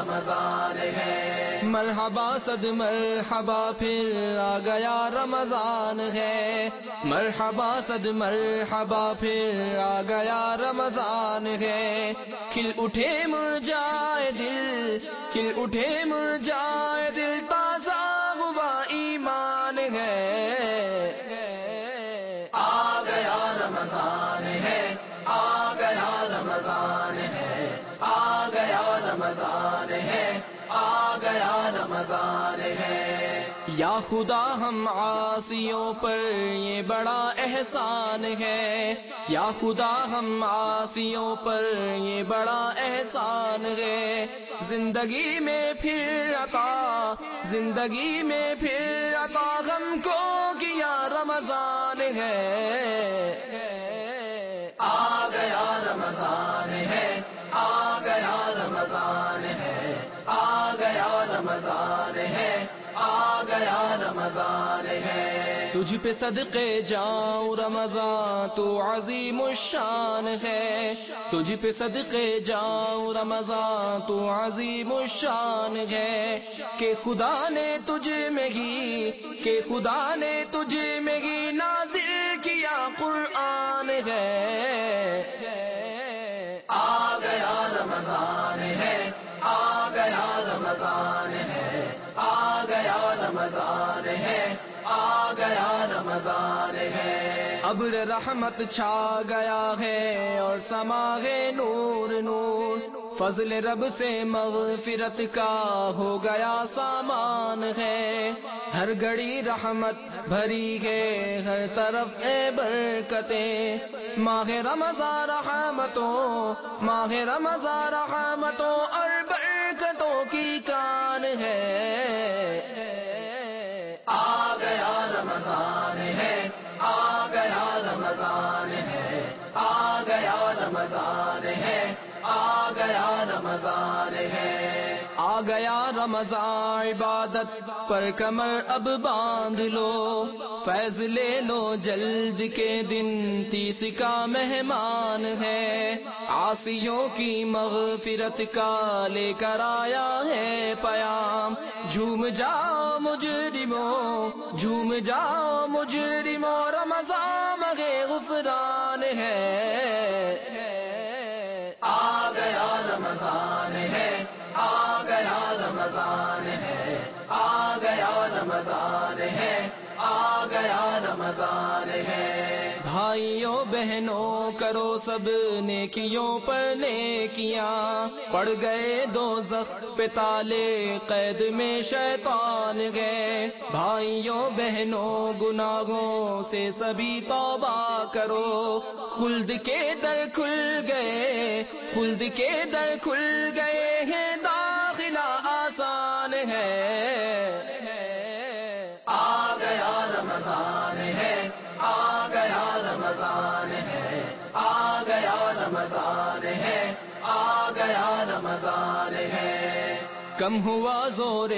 رمضان ہے۔ مرحبا، صد مرحبا، پھر آ گیا رمضان ہے۔ مرحبا، صد مرحبا، پھر آ گیا رمضان ہے۔ کھل اٹھے مرجائے دل، کھل اٹھے مرجائے دل، تازہ ہوا ایمان ہے۔ رمضان ہے آ گیا رمضان ہے۔ یا خدا ہم آسیوں پر یہ بڑا احسان ہے۔ یا خدا ہم آسیوں پر یہ بڑا احسان ہے۔ زندگی میں پھر عطا زندگی میں پھر عطا غم کو کیا رمضان ہے۔ آ گیا رمضان ہے۔ آ گیا رمضان ہے۔ تجھ پہ صدقے جاؤں رمضان، تو عظیم الشان ہے۔ تجھ پہ صدقے جاؤں رمضان، تو عظیم الشان ہے۔ کہ خدا نے تجھ میں گی کہ خدا نے تجھ میں گی نازل کیا قرآن ہے۔ رمضان ہے۔ ابر رحمت چھا گیا ہے اور سما ہے نور نور۔ فضل رب سے مغفرت کا ہو گیا سامان ہے۔ ہر گھڑی رحمت بھری ہے، ہر طرف اے برکتیں۔ ماہ رمضان رحمتوں، ماہ رمضان رحمتوں اور برکتوں کی کان ہے۔ آ گیا رمضان عبادت پر کمر اب باندھ لو۔ فیض لے لو جلد کے دن، تیس کا مہمان ہے۔ آسیوں کی مغفرت کا لے کر آیا ہے پیام۔ جھوم جاؤ مجرموں، جھوم جاؤ مجرموں، رمضان مغے غفران ہے۔ آ گیا رمضان رمضان ہے۔ بھائیوں، بہنوں، کرو سب نیکیوں پر نیکیاں۔ پڑ گئے دو پہ تالے، قید میں شیطان گئے بھائیوں، بہنوں، گناہوں سے سبھی توبہ کرو۔ خلد کے در کھل گئے، خلد کے در کھل گئے۔ ہے۔ آ گیا رمضان ہے۔ آ گیا رمضان ہے۔ آ گیا رمضان ہے۔ کم ہوا زور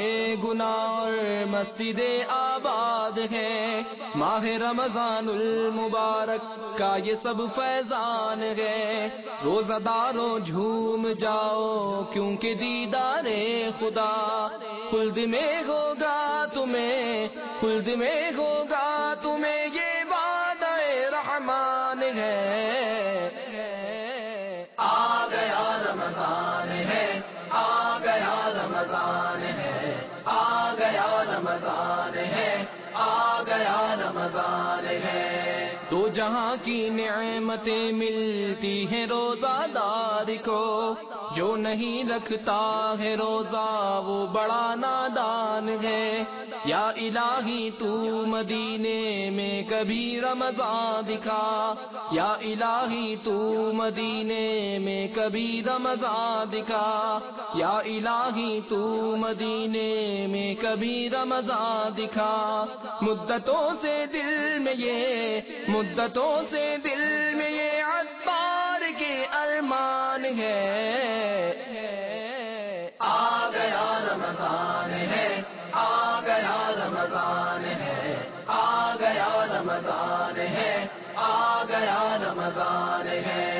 گنار، مسجد آباد ہے۔ ماہ رمضان المبارک کا یہ سب فیضان ہے۔ روزہ داروں جھوم جاؤ، کیونکہ دیدار خدا۔ خلد میں ہوگا تمہیں، خلد میں ہوگا تمہیں یہ وعدہ رحمان ہے۔ آ گیا رمضان ہے، آ گیا رمضان ہے، آ گیا رمضان جہاں کی نعمتیں ملتی ہیں روزہ دار کو، جو نہیں رکھتا ہے روزہ، وہ بڑا نادان ہے۔ یا الہی، تو مدینے میں کبھی رمضان دکھا۔ یا الہی، تو مدینے میں کبھی رمضان دکھا۔ یا الہی، تو مدینے میں کبھی رمضان دکھا۔ مدتوں سے دل میں یہ مدت مدتوں سے دل میں یہ اخبار کے ارمان ہے۔ آ گیا رمضان ہے، آ گیا رمضان ہے، آ گیا رمضان ہے، آ گیا رمضان ہے۔